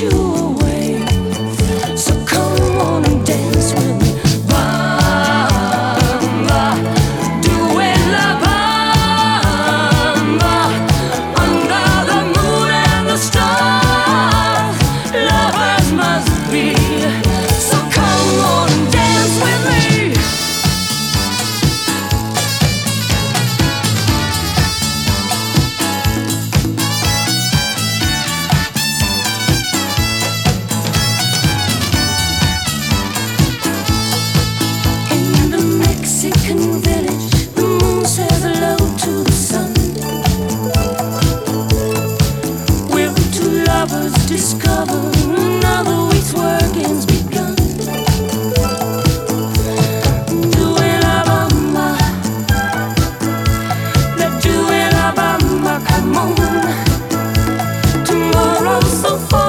you Oh.